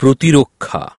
প্রতিরক্ষা।